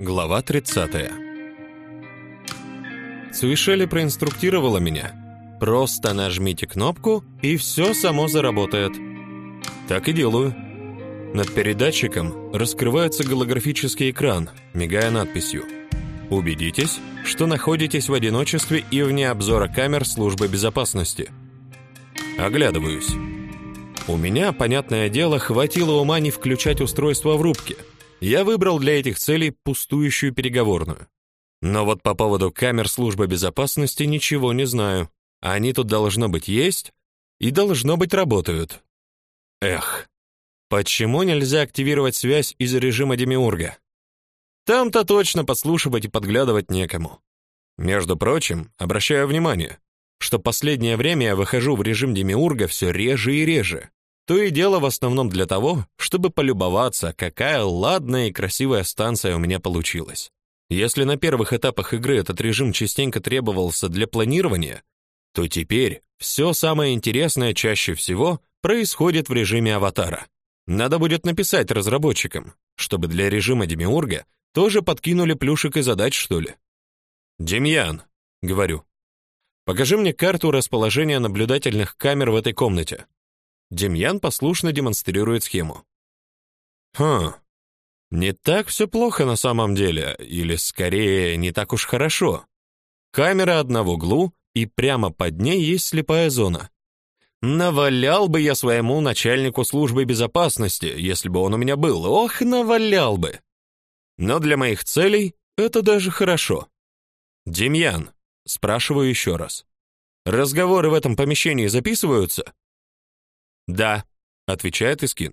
Глава 30. Цуишели проинструктировала меня. Просто нажмите кнопку, и все само заработает. Так и делаю. Над передатчиком раскрывается голографический экран, мигая надписью. Убедитесь, что находитесь в одиночестве и вне обзора камер службы безопасности. Оглядываюсь. У меня, понятное дело, хватило ума не включать устройство в рубке. Я выбрал для этих целей пустующую переговорную. Но вот по поводу камер службы безопасности ничего не знаю. Они тут должно быть есть и должно быть работают. Эх. Почему нельзя активировать связь из режима демиурга? Там-то точно подслушивать и подглядывать некому. Между прочим, обращаю внимание, что последнее время я выхожу в режим демиурга все реже и реже. То и дело в основном для того, чтобы полюбоваться, какая ладная и красивая станция у меня получилась. Если на первых этапах игры этот режим частенько требовался для планирования, то теперь все самое интересное чаще всего происходит в режиме аватара. Надо будет написать разработчикам, чтобы для режима демиурга тоже подкинули плюшек и задач, что ли. Демьян, говорю. Покажи мне карту расположения наблюдательных камер в этой комнате. Демьян послушно демонстрирует схему. Хм. Не так все плохо на самом деле, или скорее, не так уж хорошо. Камера одна в углу, и прямо под ней есть слепая зона. Навалял бы я своему начальнику службы безопасности, если бы он у меня был. Ох, навалял бы. Но для моих целей это даже хорошо. Демьян, спрашиваю еще раз. Разговоры в этом помещении записываются? Да, отвечает Искин.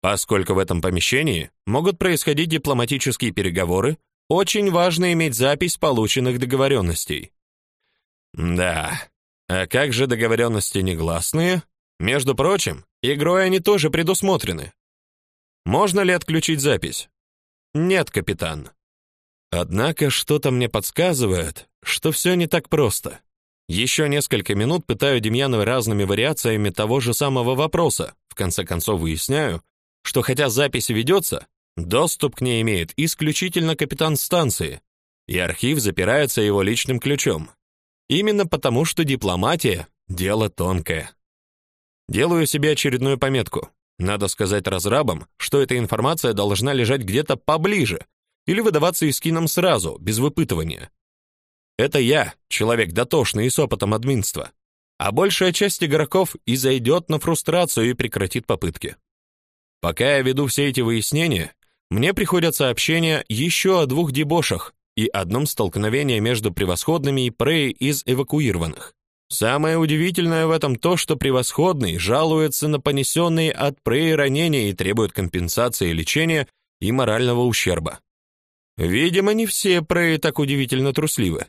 Поскольку в этом помещении могут происходить дипломатические переговоры, очень важно иметь запись полученных договоренностей. Да. А как же договоренности негласные? Между прочим, игрой они тоже предусмотрены. Можно ли отключить запись? Нет, капитан. Однако что-то мне подсказывает, что все не так просто. Еще несколько минут пытаю Демьянова разными вариациями того же самого вопроса. В конце концов выясняю, что хотя запись ведется, доступ к ней имеет исключительно капитан станции, и архив запирается его личным ключом. Именно потому, что дипломатия дело тонкое. Делаю себе очередную пометку. Надо сказать разрабам, что эта информация должна лежать где-то поближе или выдаваться искином сразу, без выпытывания. Это я, человек дотошный и с опытом админства. А большая часть игроков и зайдет на фрустрацию и прекратит попытки. Пока я веду все эти выяснения, мне приходят сообщения еще о двух дебошах, и одном столкновении между превосходными и Прей из эвакуированных. Самое удивительное в этом то, что превосходный жалуется на понесенные от Прей ранения и требует компенсации лечения и морального ущерба. Видимо, не все Прей так удивительно трусливы.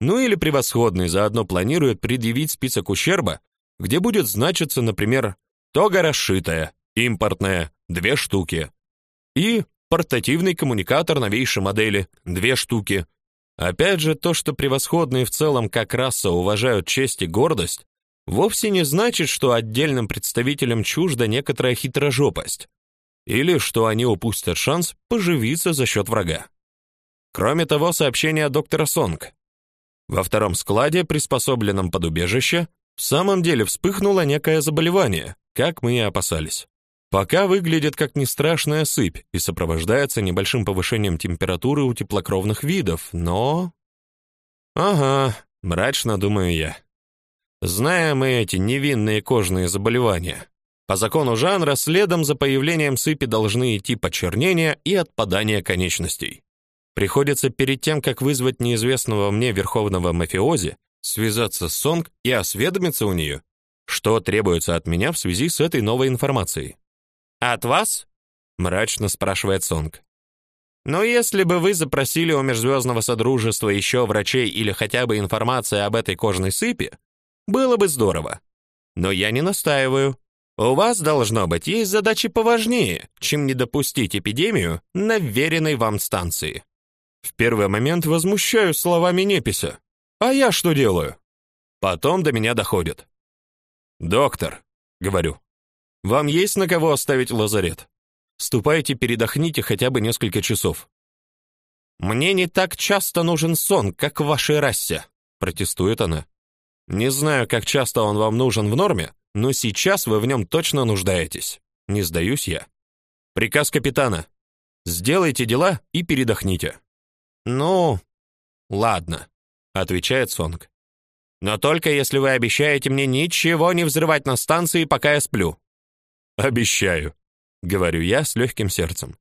Ну или превосходный заодно планирует предъявить список ущерба, где будет значиться, например, тога расшитая, импортная, две штуки, и портативный коммуникатор новейшей модели, две штуки. Опять же, то, что превосходные в целом как раса уважают честь и гордость, вовсе не значит, что отдельным представителям чужда некоторая хитрожопость, или что они упустят шанс поживиться за счет врага. Кроме того, сообщение доктора Сонг. Во втором складе, приспособленном под убежище, в самом деле вспыхнуло некое заболевание, как мы и опасались. Пока выглядит как нестрашная сыпь и сопровождается небольшим повышением температуры у теплокровных видов, но Ага, мрачно думаю я. Зная мы эти невинные кожные заболевания, по закону жанра следом за появлением сыпи должны идти почернение и отпадание конечностей. Приходится перед тем, как вызвать неизвестного мне верховного мафиози, связаться с Сонг и осведомиться у нее, что требуется от меня в связи с этой новой информацией. От вас? мрачно спрашивает Сонг. Но если бы вы запросили у межзвездного содружества еще врачей или хотя бы информации об этой кожной сыпи, было бы здорово. Но я не настаиваю. У вас должно быть есть задачи поважнее, чем не допустить эпидемию на веренной вам станции. В первый момент возмущаюсь словами непися. А я что делаю? Потом до меня доходит. Доктор, говорю. Вам есть на кого оставить лазарет? Ступайте, передохните хотя бы несколько часов. Мне не так часто нужен сон, как в вашей расе, протестует она. Не знаю, как часто он вам нужен в норме, но сейчас вы в нем точно нуждаетесь. Не сдаюсь я. Приказ капитана. Сделайте дела и передохните. Ну, ладно, отвечает Сонг. Но только если вы обещаете мне ничего не взрывать на станции, пока я сплю. Обещаю, говорю я с легким сердцем.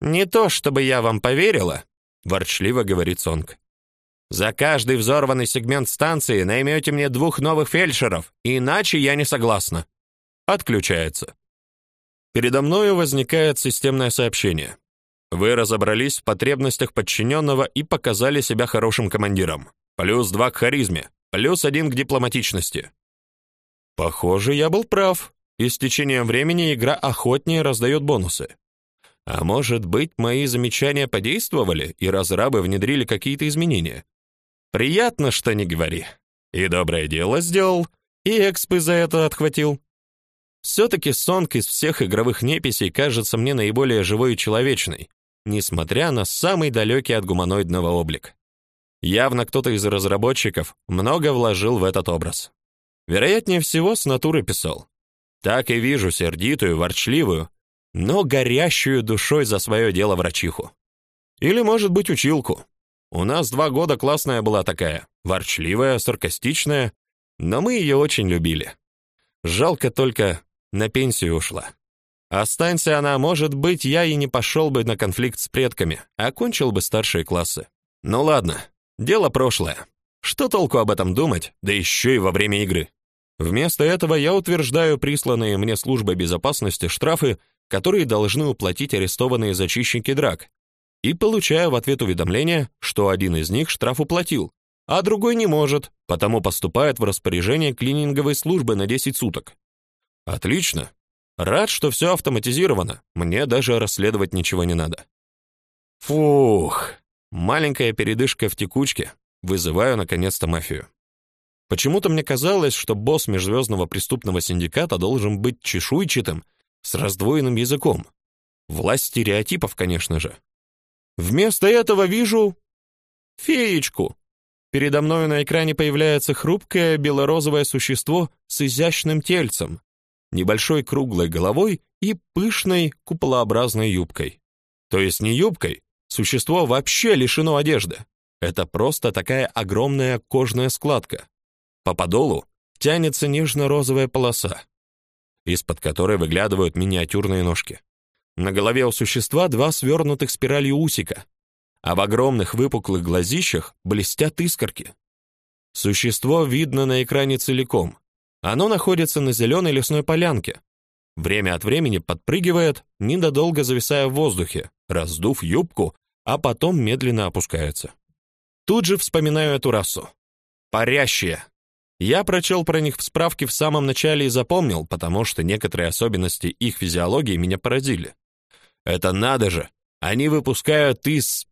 Не то, чтобы я вам поверила, ворчливо говорит Сонг. За каждый взорванный сегмент станции наймете мне двух новых фельдшеров, иначе я не согласна. Отключается. Передо мною возникает системное сообщение. Вы разобрались в потребностях подчиненного и показали себя хорошим командиром. Плюс два к харизме, плюс один к дипломатичности. Похоже, я был прав. И с течением времени игра охотнее раздает бонусы. А может быть, мои замечания подействовали, и разрабы внедрили какие-то изменения. Приятно, что не говори. И доброе дело сделал, и экспы за это отхватил. Все-таки Сонг из всех игровых неписей кажется мне наиболее живой и человечной, несмотря на самый далекий от гуманоидного облик. Явно кто-то из разработчиков много вложил в этот образ. Вероятнее всего, с натуры писал. Так и вижу сердитую, ворчливую, но горящую душой за свое дело врачиху. Или, может быть, училку. У нас два года классная была такая, ворчливая, саркастичная, но мы ее очень любили. Жалко только, на пенсию ушла. Останься она, может быть, я и не пошел бы на конфликт с предками, а окончил бы старшие классы. Ну ладно, дело прошлое. Что толку об этом думать, да еще и во время игры? Вместо этого я утверждаю присланные мне службой безопасности штрафы, которые должны уплатить арестованные зачищенки драк, и получаю в ответ уведомление, что один из них штраф уплатил, а другой не может, потому поступает в распоряжение клининговой службы на 10 суток. Отлично. Рад, что все автоматизировано. Мне даже расследовать ничего не надо. Фух. Маленькая передышка в текучке. Вызываю наконец-то мафию. Почему-то мне казалось, что босс межзвездного преступного синдиката должен быть чешуйчатым, с раздвоенным языком. Власть стереотипов, конечно же. Вместо этого вижу феечку. Передо мной на экране появляется хрупкое белорозовое существо с изящным тельцем небольшой круглой головой и пышной куполообразной юбкой. То есть не юбкой, существо вообще лишено одежды. Это просто такая огромная кожная складка. По подолу тянется нежно-розовая полоса, из-под которой выглядывают миниатюрные ножки. На голове у существа два свернутых спиралью усика, а в огромных выпуклых глазищах блестят искорки. Существо видно на экране целиком, оно находится на зеленой лесной полянке. Время от времени подпрыгивает, недолго зависая в воздухе, раздув юбку, а потом медленно опускается. Тут же вспоминаю эту расу. Парящие. Я прочел про них в справке в самом начале и запомнил, потому что некоторые особенности их физиологии меня поразили. Это надо же! Они выпускают из...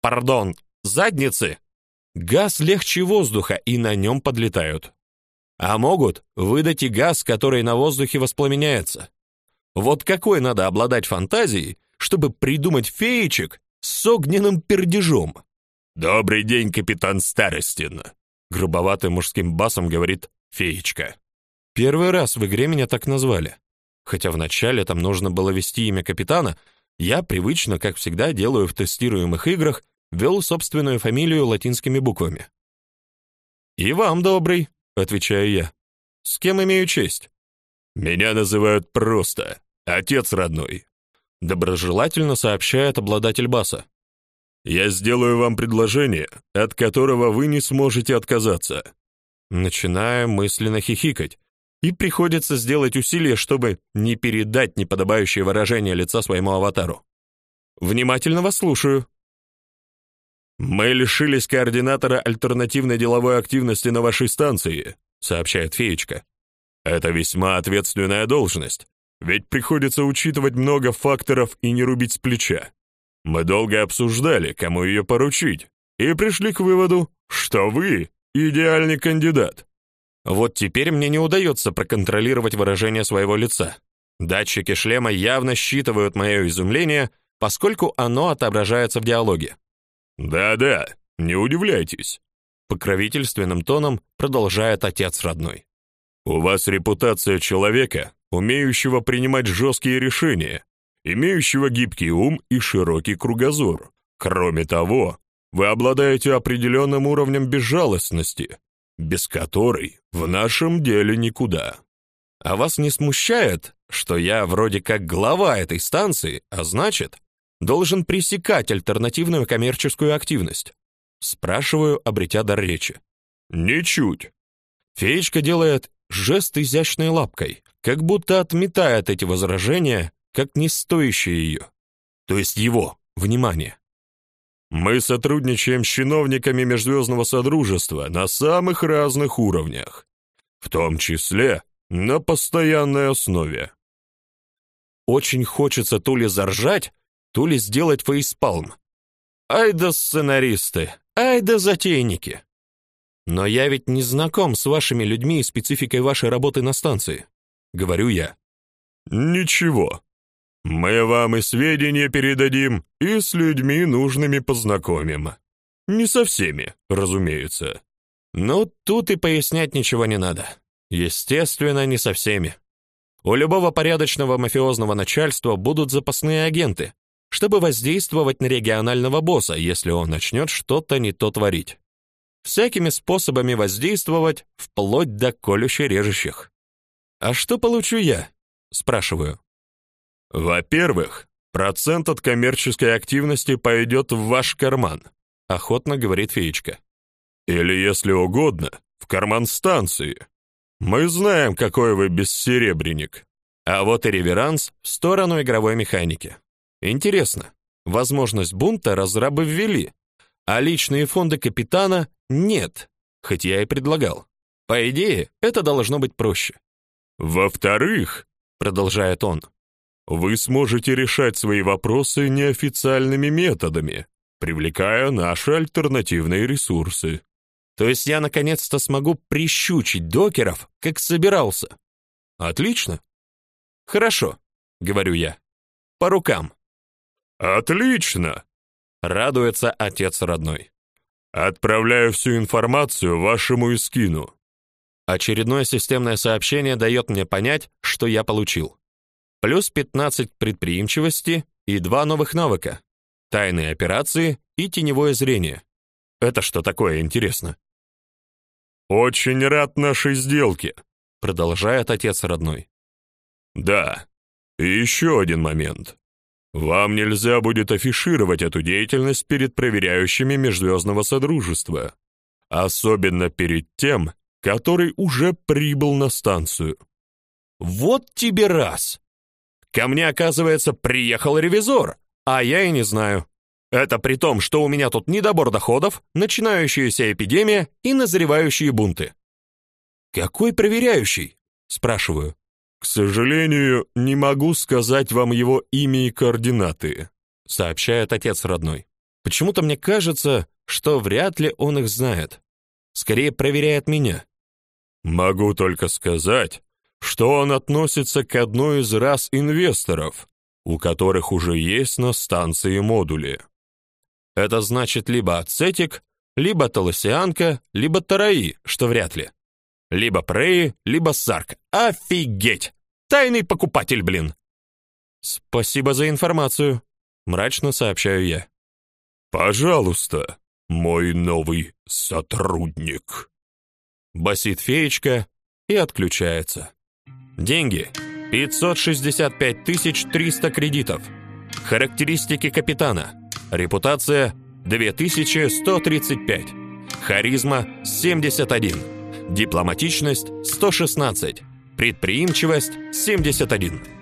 Пардон, задницы! Газ легче воздуха и на нем подлетают а могут выдать и газ, который на воздухе воспламеняется. Вот какой надо обладать фантазией, чтобы придумать феечек с огненным пердежом. Добрый день, капитан Старостин, грубоватым мужским басом говорит феечка. Первый раз в игре меня так назвали. Хотя вначале там нужно было ввести имя капитана, я привычно, как всегда делаю в тестируемых играх, ввел собственную фамилию латинскими буквами. И вам добрый, отвечаю я. С кем имею честь? Меня называют просто отец родной, доброжелательно сообщает обладатель баса. Я сделаю вам предложение, от которого вы не сможете отказаться. Начинаю мысленно хихикать, и приходится сделать усилие, чтобы не передать неподобающее выражение лица своему аватару. Внимательно вас слушаю. Мы лишились координатора альтернативной деловой активности на вашей станции, сообщает Феечка. Это весьма ответственная должность, ведь приходится учитывать много факторов и не рубить с плеча. Мы долго обсуждали, кому ее поручить, и пришли к выводу, что вы идеальный кандидат. Вот теперь мне не удается проконтролировать выражение своего лица. Датчики шлема явно считывают мое изумление, поскольку оно отображается в диалоге. Да-да, не удивляйтесь, покровительственным тоном продолжает отец родной. У вас репутация человека, умеющего принимать жесткие решения, имеющего гибкий ум и широкий кругозор. Кроме того, вы обладаете определенным уровнем безжалостности, без которой в нашем деле никуда. А вас не смущает, что я вроде как глава этой станции, а значит, должен пресекать альтернативную коммерческую активность? Спрашиваю, обретя дар речи. Ничуть. Феечка делает жест изящной лапкой, как будто отметает эти возражения, как не стоящие ее. То есть его, внимание. Мы сотрудничаем с чиновниками Межзвездного Содружества на самых разных уровнях, в том числе на постоянной основе. Очень хочется то ли заржать, то ли сделать фейспалм. Ай да сценаристы, ай да затейники. Но я ведь не знаком с вашими людьми и спецификой вашей работы на станции, говорю я. Ничего. Мы вам и сведения передадим, и с людьми нужными познакомим. Не со всеми, разумеется. Ну, тут и пояснять ничего не надо. Естественно, не со всеми. У любого порядочного мафиозного начальства будут запасные агенты, чтобы воздействовать на регионального босса, если он начнет что-то не то творить. Всякими способами воздействовать, вплоть до колюще-режущих. А что получу я? спрашиваю. Во-первых, процент от коммерческой активности пойдет в ваш карман, охотно говорит феечка. Или, если угодно, в карман станции. Мы знаем, какой вы бессеребренник. А вот и реверанс в сторону игровой механики. Интересно, возможность бунта разрабы ввели, а личные фонды капитана нет, хоть я и предлагал. По идее, это должно быть проще. Во-вторых, продолжает он, вы сможете решать свои вопросы неофициальными методами, привлекая наши альтернативные ресурсы. То есть я наконец-то смогу прищучить докеров, как собирался. Отлично. Хорошо, говорю я. По рукам. Отлично, радуется отец родной. Отправляю всю информацию вашему Искину. Очередное системное сообщение дает мне понять, что я получил. Плюс 15 предприимчивости и два новых навыка: тайные операции и теневое зрение. Это что такое, интересно? Очень рад нашей сделке, продолжает отец родной. Да. И еще один момент. Вам нельзя будет афишировать эту деятельность перед проверяющими Межзвездного Содружества, особенно перед тем, который уже прибыл на станцию. Вот тебе раз. Ко мне, оказывается, приехал ревизор, а я и не знаю. Это при том, что у меня тут недобор доходов, начинающаяся эпидемия и назревающие бунты. Какой проверяющий? спрашиваю. К сожалению, не могу сказать вам его имя и координаты, сообщает отец родной. Почему-то мне кажется, что вряд ли он их знает. Скорее проверяет меня. Могу только сказать, что он относится к одной из рас инвесторов, у которых уже есть на станции модули. Это значит либо ацетик, либо толосианка, либо тараи, что вряд ли. Либо преи, либо сарк. Офигеть! Тайный покупатель, блин. Спасибо за информацию, мрачно сообщаю я. Пожалуйста, мой новый сотрудник. Басит феечка и отключается. Деньги 565 300 кредитов. Характеристики капитана. Репутация 2135. Харизма 71. Дипломатичность 116. Предприимчивость 71.